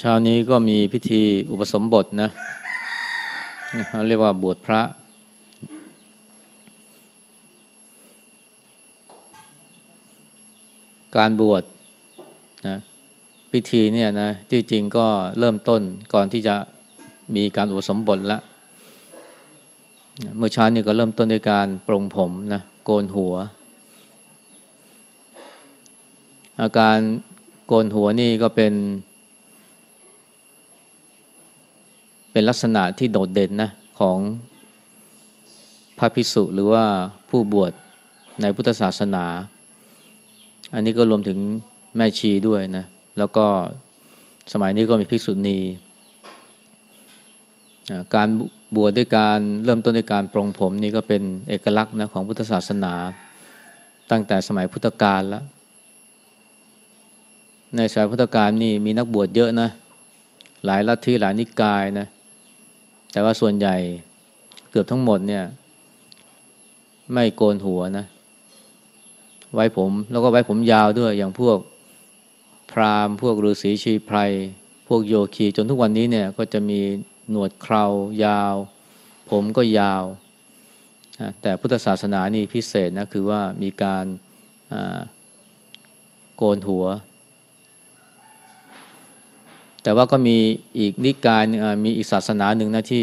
เช้านี้ก็มีพิธีอุปสมบทนะเรียกว่าบวชพระ การบวชนะพิธีเนี่ยนะที่จริงก็เริ่มต้นก่อนที่จะมีการอุปสมบทล้วเมื่อเช้านี้ก็เริ่มต้นด้วยการปรงผมนะโกนหัว อาการโกนหัวนี่ก็เป็น เป็นลักษณะที่โดดเด่นนะของพระภิกษุหรือว่าผู้บวชในพุทธศาสนา อันนี้ก็รวมถึงแม่ชีด้วยนะ แล้วก็สมัยนี้ก็มีภิกษุณีการบวชด้วยการเริ่มต้นด้วยการปรงผมนี่ก็เป็นเอกลักษณ์นะของพุทธศาสนา ตั้งแต่สมัยพุทธกาลแล้ว ในสายพุทธกาลนี่มีนักบวชเยอะนะ หลายลัทธิหลายนิกายนะ แต่ว่าส่วนใหญ่เกือบทั้งหมดเนี่ย ไม่โกนหัวนะ ไว้ผมแล้วก็ไว้ผมยาวด้วย อย่างพวกพราหมณ์พวกฤาษีชีไพรพวกโยคีจนทุกวันนี้เนี่ยก็จะมีหนวดเครา ยาว ผมก็ยาว แต่พุทธศาสนานี่พิเศษนะ คือว่ามีการโกนหัว แต่ว่าก็มีอีกนิกายมีอีกศาสนาหนึ่งนะที่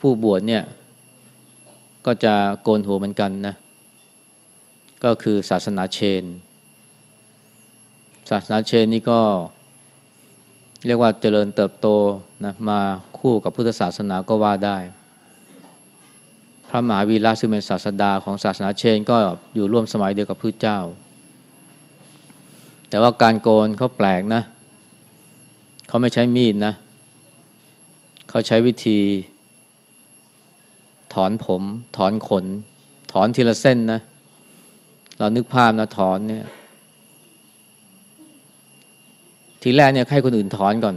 ผู้บวชเนี่ย ก็จะโกนหัวเหมือนกันนะ ก็คือศาสนาเชน ศาสนาเชนนี่ก็ เรียกว่าเจริญเติบโตนะมาคู่กับพุทธศาสนาก็ว่าได้ พระมหาวีระซึ่งเป็นศาสดาของศาสนาเชนก็อยู่ร่วมสมัยเดียวกับพระเจ้า แต่ว่าการโกนเขาแปลกนะเขาไม่ใช้มีดนะ เขาใช้วิธี ถอนผม ถอนขน ถอนทีละเส้นนะ เรานึกภาพนะถอนเนี่ย ทีแรกเนี่ยให้คนอื่นถอนก่อน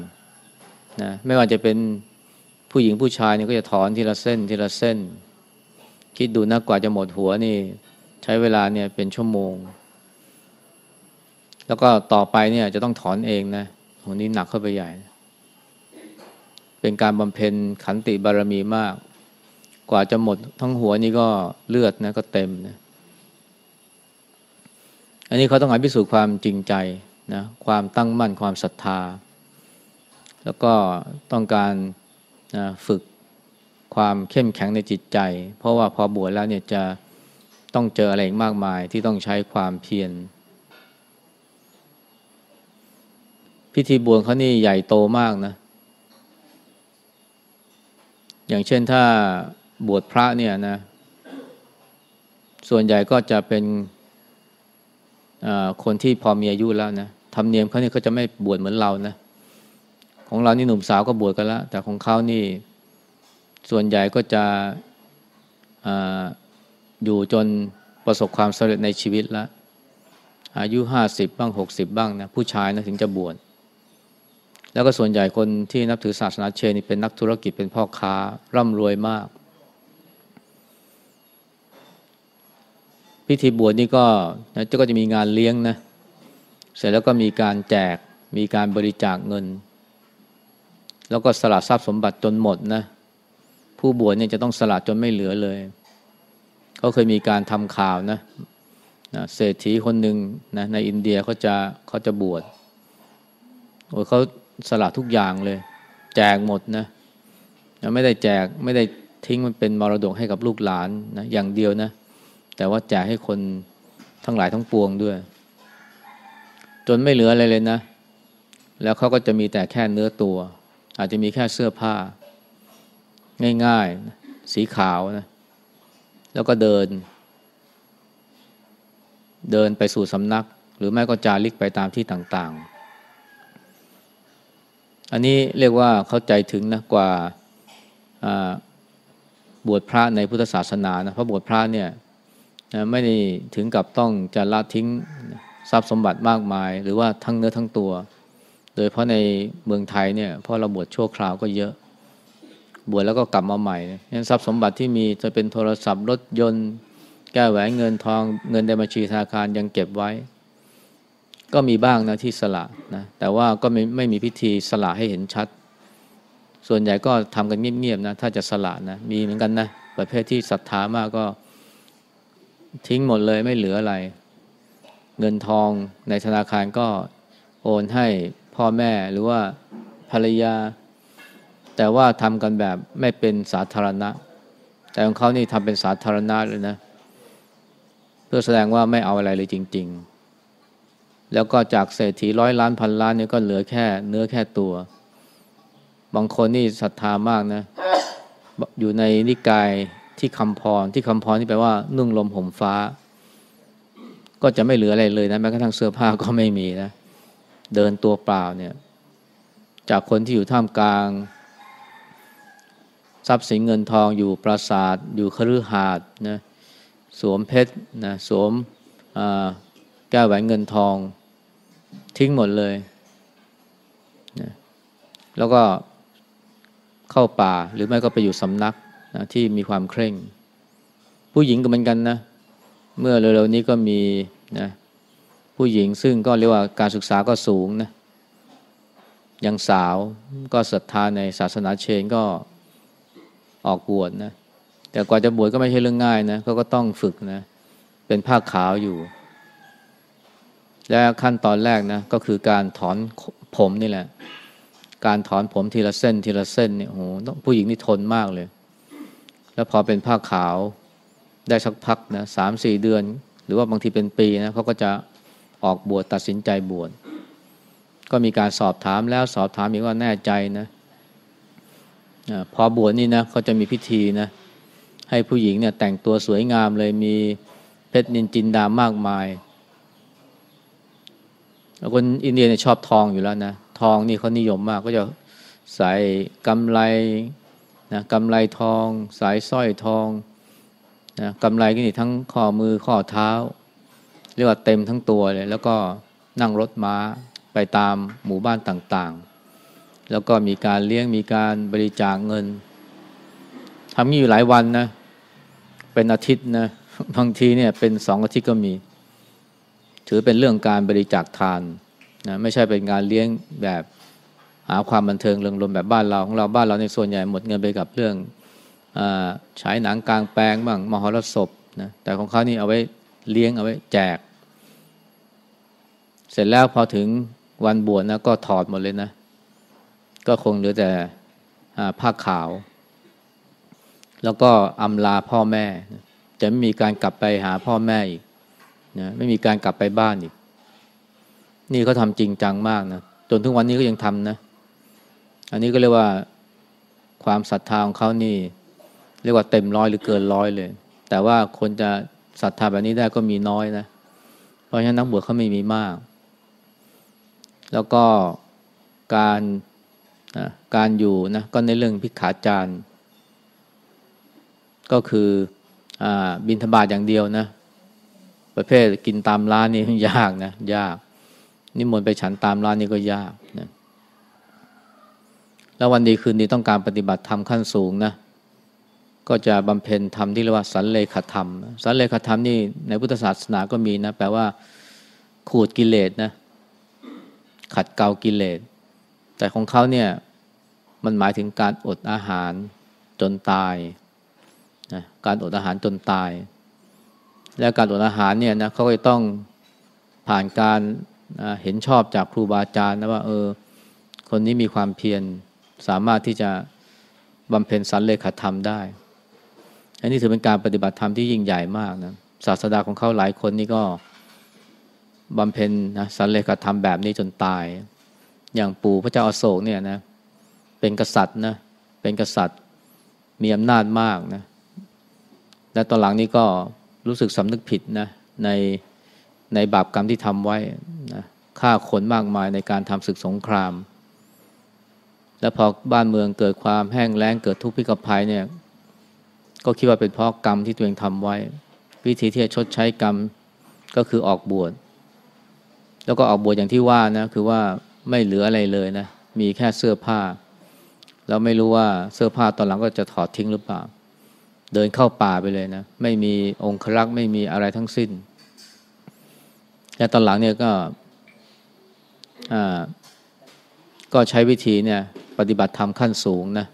นะไม่ว่าจะเป็นผู้หญิงผู้ชายเนี่ยก็จะถอนทีละเส้น ทีละเส้น คิดดูนะกว่าจะหมดหัวนี่ ใช้เวลาเนี่ยเป็นชั่วโมง แล้วก็ต่อไปเนี่ยจะต้องถอนเองนะ วนี้หนักเข้าไปใหญ่ เป็นการบำเพ็ญขันติบารมีมาก กว่าจะหมดทั้งหัวนี่ก็เลือดนะก็เต็มนะอันนี้เขาต้องการพิสูจน์ความจริงใจนะความตั้งมั่นความศรัทธา แล้วก็ต้องการนะฝึกความเข้มแข็งในจิตใจ เพราะว่าพอบวชแล้วเนี่ยจะต้องเจออะไรมากมายที่ต้องใช้ความเพียร พิธีบวชเขานี่ใหญ่โตมากนะ อย่างเช่นถ้าบวชพระเนี่ยนะ ส่วนใหญ่ก็จะเป็นคนที่พอมีอายุแล้วนะธรรมเนียมเขานี่เขาจะไม่บวชเหมือนเรานะ ของเรานี่หนุ่มสาวก็บวชกันแล้ว แต่ของเขานี่ส่วนใหญ่ก็จะออยู่จนประสบความสำเร็จในชีวิตแล้วอายุห้าสิบบ้างหกสิบบ้างนะ ผู้ชายนะถึงจะบวช แล้วก็ส่วนใหญ่คนที่นับถือศาสนาเชนนี่เป็นนักธุรกิจเป็นพ่อค้าร่ำรวยมาก พิธีบวชนี่ก็นะก็จะมีงานเลี้ยงนะ เสร็จแล้วก็มีการแจกมีการบริจาคเงิน แล้วก็สละทรัพย์สมบัติจนหมดนะ ผู้บวชเนี่ยจะต้องสละจนไม่เหลือเลยเขาเคยมีการทำข่าวนะนะเศรษฐีคนหนึ่งนะในอินเดียเขาจะเขาจะบวชโอ้เขา สละทุกอย่างเลย แจกหมดนะไม่ได้แจกไม่ได้ทิ้งมันเป็นมรดกให้กับลูกหลานนะอย่างเดียวนะ แต่ว่าแจกให้คนทั้งหลายทั้งปวงด้วย จนไม่เหลืออะไรเลยนะ แล้วเขาก็จะมีแต่แค่เนื้อตัว อาจจะมีแค่เสื้อผ้า ง่ายๆ สีขาวนะ แล้วก็เดิน เดินไปสู่สำนัก หรือไม่ก็จาริกไปตามที่ต่างๆ อันนี้เรียกว่าเข้าใจถึงนะกว่าบวชพระในพุทธศาสนานะเพราะบวชพระเนี่ยไม่ได้ถึงกับต้องจะละทิ้งทรัพย์สมบัติมากมาย หรือว่าทั้งเนื้อทั้งตัว โดยเพราะในเมืองไทยเนี่ยพราะเราบวชชั่วคราวก็เยอะ บวชแล้วก็กลับมาใหม่เนี่ยทรัพย์สมบัติที่มีจะเป็นโทรศัพท์รถยนต์ แก้แหวนเงินทองเงินในบัญชีธนาคารยังเก็บไว้ ก็มีบ้างนะที่สละนะแต่ว่าก็ไม่ไม่มีพิธีสละให้เห็นชัด ส่วนใหญ่ก็ทำกันเงียบๆนะถ้าจะสละนะมีเหมือนกันนะประเภทที่ศรัทธามากก็ทิ้งหมดเลยไม่เหลืออะไร เงินทองในธนาคารก็โอนให้พ่อแม่หรือว่าภรรยา แต่ว่าทำกันแบบไม่เป็นสาธารณะ แต่ของเขานี่ทำเป็นสาธารณะเลยนะ เพื่อแสดงว่าไม่เอาอะไรเลยจริง ๆ แล้วก็จากเศรษฐีร้อยล้านพันล้านเนี่ยก็เหลือแค่เนื้อแค่ตัว บางคนนี่ศรัทธามากนะ อยู่ในนิกายที่คำพรที่คำพรที่แปลว่านุ่งลมห่มฟ้า ก็จะไม่เหลืออะไรเลยนะแม้กระทั่งเสื้อผ้าก็ไม่มีนะ เดินตัวเปล่าเนี่ย จากคนที่อยู่ท่ามกลาง ทรัพย์สินเงินทองอยู่ปราสาท อยู่คฤหาสน์นะสวมเพชรนะสวมแก้วแหวนเงินทอง ทิ้งหมดเลยนะแล้วก็เข้าป่าหรือไม่ก็ไปอยู่สำนักนะที่มีความเคร่ง ผู้หญิงก็เหมือนกันนะ เมื่อเร็วๆนี้ก็มีนะผู้หญิงซึ่งก็เรียกว่าการศึกษาก็สูงนะยังสาวก็ศรัทธาในศาสนาเชนก็ออกบวชนะแต่กว่าจะบวชก็ไม่ใช่เรื่องง่ายนะเขาก็ต้องฝึกนะ เป็นผ้าขาวอยู่ และขั้นตอนแรกนะก็คือการถอนผมนี่แหละ การถอนผมทีละเส้นทีละเส้นเนี่ยโอ้โหผู้หญิงนี่ทนมากเลย แล้วพอเป็นผ้าขาวได้สักพักนะสามสี่เดือน หรือว่าบางทีเป็นปีนะเขาก็จะออกบวชตัดสินใจบวชก็มีการสอบถามแล้วสอบถามอีกว่าแน่ใจนะพอบวชนี่นะเขาจะมีพิธีนะ ให้ผู้หญิงเนี่ยแต่งตัวสวยงามเลยมีเพชรนินจินดามากมาย คนอินเดียเนี่ยชอบทองอยู่แล้วนะ ทองนี่เขานิยมมากก็จะใส่กำไรนะกำไรทอง สายสร้อยทองนะกำไรก็นี่ทั้งข้อมือข้อเท้า เรียกว่าเต็มทั้งตัวเลย แล้วก็นั่งรถม้าไปตามหมู่บ้านต่างๆ แล้วก็มีการเลี้ยงมีการบริจาคเงินทำนี้อยู่หลายวันนะ เป็นอาทิตย์นะ บางทีเนี่ยเป็นสองอาทิตย์ก็มี ถือเป็นเรื่องการบริจาคทานนะไม่ใช่เป็นการเลี้ยงแบบหาความบันเทิงเริงรมแบบบ้านเราของเราบ้านเราในส่วนใหญ่หมดเงินไปกับเรื่องฉายหนังกลางแปลงบ้างมหรสพนะแต่ของเขานี่เอาไว้เลี้ยงเอาไว้แจก เสร็จแล้วพอถึงวันบวชนะก็ถอดหมดเลยนะ ก็คงเหลือแต่ผ้าขาว แล้วก็อำลาพ่อแม่ จะไม่มีการกลับไปหาพ่อแม่อีก นะไม่มีการกลับไปบ้านอีก นี่เขาทำจริงจังมากนะจนทุกวันนี้ก็ยังทำนะ อันนี้ก็เรียกว่าความศรัทธาของเขานี่ เรียกว่าเต็มร้อยหรือเกินร้อยเลย แต่ว่าคนจะศรัทธาแบบนี้ได้ก็มีน้อยนะ เพราะฉะนั้นนักบวชเขาไม่มีมาก แล้วก็การการอยู่นะก็ในเรื่องพิขาจารย์ ก็คืออบินธบาตอย่างเดียวนะ ประเภทกินตามร้านนี่ยากนะยาก นิมนต์ไปฉันตามร้านนี่ก็ยากนะแล้ววันดีคืนดีต้องการปฏิบัติธรรมขั้นสูงนะก็จะบำเพ็ญธรรมที่เรียกว่าสันเลขธรรม สันเลขธรรมนี่ในพุทธศาสนาก็มีนะแปลว่า ขูดกิเลสนะ ขัดเกลากิเลส แต่ของเขาเนี่ยมันหมายถึงการอดอาหารจนตายนะการอดอาหารจนตาย และการอดอาหารเนี่ยนะเขาก็ต้องผ่านการเห็นชอบจากครูบาอาจารย์นะว่า เออ คนนี้มีความเพียรสามารถที่จะบำเพ็ญสันเลขาธรรมได้ อันนี้ถือเป็นการปฏิบัติธรรมที่ยิ่งใหญ่มากนะศาสดาของเขาหลายคนนี่ก็บำเพ็ญนะสันเลขาธรรมแบบนี้จนตาย อย่างปู่พระเจ้าอาโศกเนี่ยนะ เป็นกษัตริย์นะ เป็นกษัตริย์มีอำนาจมากนะ และตอนหลังนี้ก็ รู้สึกสำนึกผิดนะในในบาปกรรมที่ทำไว้นะฆ่าคนมากมายในการทำศึกสงคราม แล้วพอบ้านเมืองเกิดความแห้งแล้งเกิดทุกข์พิกภัยเนี่ยก็คิดว่าเป็นเพราะกรรมที่ตัวเองทำไว้ วิธีที่จะชดใช้กรรมก็คือออกบวชแล้วก็ออกบวชอย่างที่ว่านะคือว่าไม่เหลืออะไรเลยนะมีแค่เสื้อผ้า แล้วไม่รู้ว่าเสื้อผ้าตอนหลังก็จะถอดทิ้งหรือเปล่า เดินเข้าป่าไปเลยนะ ไม่มีองครักษ์ไม่มีอะไรทั้งสิ้น และตอนหลังเนี่ยก็ก็ใช้วิธีเนี่ย ปฏิบัติธรรมขั้นสูงนะ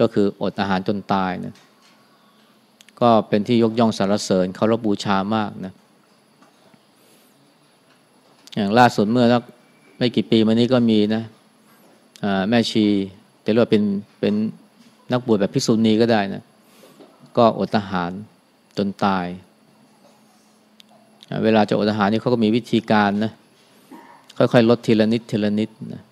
ก็คืออดอาหารจนตายนะก็เป็นที่ยกย่องสรรเสริญเคารพบูชามากนะ อย่างล่าสุดเมื่อสักไม่กี่ปีมานี้ก็มีนะแม่ชีจะเรียกว่าเป็นเป็นนักบวชแบบพิษุณีก็ได้นะ ก็อดอาหารจนตาย เวลาจะอดอาหารนี่เขาก็มีวิธีการนะค่อยๆลดทีละนิดทีละนิดนะ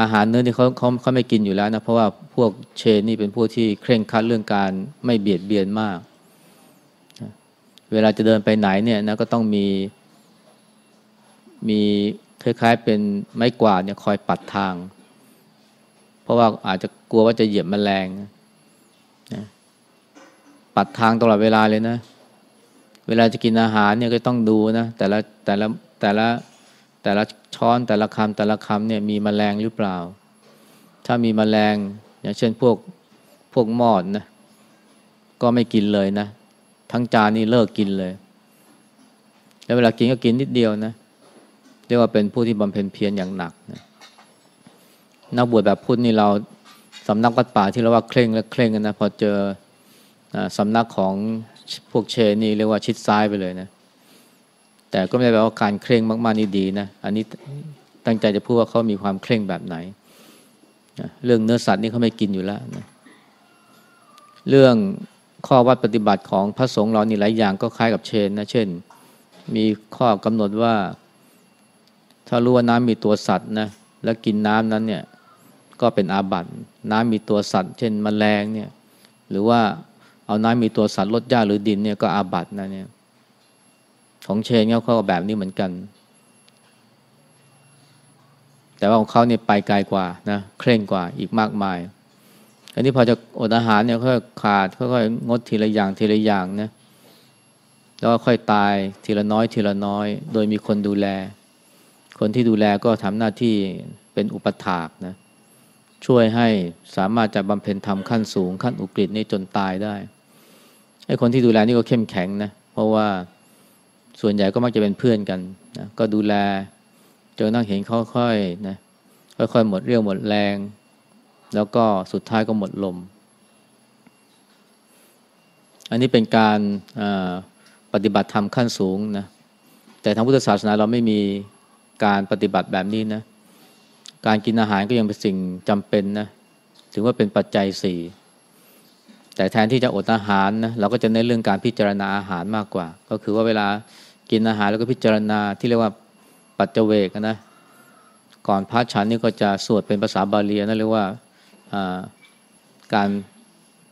อาหารเนื้อที่เขาเขาเขาไม่กินอยู่แล้วนะเพราะว่าพวกเชนนี่เป็นพวกที่เคร่งครัดเรื่องการไม่เบียดเบียนมาก เวลาจะเดินไปไหนเนี่ยนะก็ต้องมีมีคล้ายๆเป็นไม้กวาดเนี่ยคอยปัดทาง เพราะว่าอาจจะกลัวว่าจะเหยียบมแมลงนะ ปัดทางตลอดเวลาเลยนะ เวลาจะกินอาหารเนี่ยก็ต้องดูนะ แต่ละแต่ละแต่ละแต่ละช้อนแต่ละคำแต่ละคำเนี่ยมีมแมลงหรือเปล่า ถ้ามีมแมลงอย่างเช่นพวกพวกมอดนะก็ไม่กินเลยนะ ทั้งจานนี่เลิกกินเลย แล้วเวลากินก็กินนิดเดียวนะเรียกว่าเป็นผู้ที่บำเพ็ญเพียรอย่างหนักนะนักบวชแบบพุทธนี่เราสำนักวัดป่าที่เราว่าเคร่งและเคร่งกันนะพอเจอ สำนักของพวกเชนี่เรียกว่าชิดซ้ายไปเลยนะ แต่ก็ไม่ได้แปลว่าการเคร่งมากๆนี่ดีนะ อันนี้ตั้งใจจะพูดว่าเขามีความเคร่งแบบไหนเรื่องเนื้อสัตว์นี่เขาไม่กินอยู่แล้วนะเรื่องข้อวัดปฏิบัติของพระสงฆ์เรานี่หลายอย่างก็คล้ายกับเชนนะ เช่น มีข้อกำหนดว่า ถ้ารู้ว่าน้ำมีตัวสัตว์นะแล้วกินน้ำนั้นเนี่ยก็เป็นอาบัติน้ำมีตัวสัตว์ เช่นมแมลงเนี่ยหรือว่า เอาน้ำมีตัวสัตว์ลดหญ้าหรือดินเนี่ยก็อาบัตนะเนี่ยของเชนเขาก็แบบนี้เหมือนกัน แต่ว่าของเขาเนี่ยไปไกลกว่านะเคร่งกว่าอีกมากมายอันนี้พอจะอดอาหารเนี่ยค่อยขาดค่อยๆงดทีละอย่างทีละอย่างนะแล้วก็ค่อยตายทีละน้อยทีละน้อย โดยมีคนดูแล คนที่ดูแลก็ทำหน้าที่เป็นอุปถากนะช่วยให้สามารถจะบำเพ็ญธรรมขั้นสูงขั้นอุกฤษนี่จนตายได้ ไอ้คนที่ดูแลนี่ก็เข้มแข็งนะ เพราะว่าส่วนใหญ่ก็มักจะเป็นเพื่อนกันนะก็ดูแลจนนั่งเห็นเขาค่อยนะค่อยๆหมดเรี่ยวหมดแรง แล้วก็สุดท้ายก็หมดลม อันนี้เป็นการปฏิบัติธรรมขั้นสูงนะแต่ทางพุทธศาสนาเราไม่มีการปฏิบัติแบบนี้นะ การกินอาหารก็ยังเป็นสิ่งจำเป็นนะ ถือว่าเป็นปัจจัยสี่ แต่แทนที่จะอดอาหารนะเราก็จะเน้นเรื่องการพิจารณาอาหารมากกว่า ก็คือว่าเวลากินอาหารแล้วก็พิจารณาที่เรียกว่าปัจเจเวกนะก่อนพระฉันนี่ก็จะสวดเป็นภาษาบาลีนะเรียกว่าการ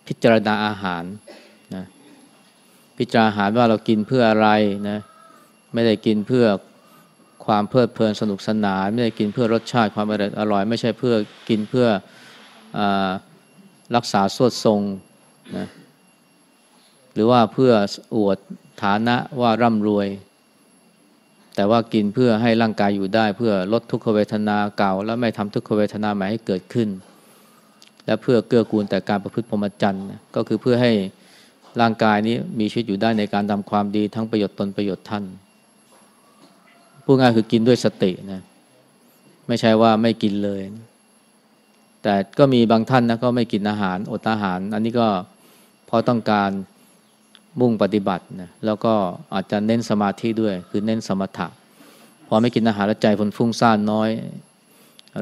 พิจารณาอาหารนะพิจารณาอาหารว่าเรากินเพื่ออะไรนะไม่ได้กินเพื่อความเพลิดเพลินสนุกสนาน ไม่ได้กินเพื่อรสชาติความอร่อยอร่อยไม่ใช่เพื่อกินเพื่ออรักษาสวดทรง นะหรือว่าเพื่ออวดฐานะว่าร่ำรวย แต่ว่ากินเพื่อให้ร่างกายอยู่ได้ เพื่อลดทุกขเวทนาเก่า แล้วไม่ทำทุกขเวทนาใหม่ให้เกิดขึ้น และเพื่อเกื้อกูลแต่การประพฤติพรหมจรรย์ก็คือเพื่อให้ร่างกายนี้มีชีวิตอยู่ได้ในการทำความดีทั้งประโยชน์ตนประโยชน์ท่านพูดง่ายคือกินด้วยสตินะไม่ใช่ว่าไม่กินเลย แต่ก็มีบางท่านนะก็ไม่กินอาหารอดอาหาร อันนี้ก็เพราะต้องการมุ่งปฏิบัตินะแล้วก็อาจจะเน้นสมาธิด้วย คือเน้นสมถะพอไม่กินอาหารแล้วใจฝนฟุ้งซ่านน้อย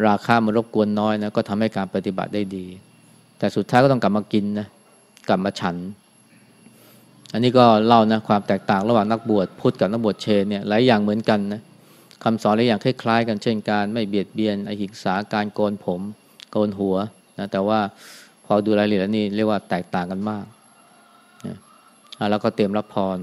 ราคามันรบกวนน้อยนะก็ทำให้การปฏิบัติได้ดี แต่สุดท้ายก็ต้องกลับมากินนะกลับมาฉัน อันนี้ก็เล่านะความแตกต่างระหว่างนักบวชพุทธกับนักบวชเชนเนี่ยหลายอย่างเหมือนกันนะคำสอนหลายอย่างคล้ายๆ กันเช่นการไม่เบียดเบียนอหิงสาการโกนผม โกนหัวนะแต่ว่าพอดูรายละเอียดแล้วนี่เรียกว่าแตกต่างกันมากนะแล้วก็เตรียมรับพร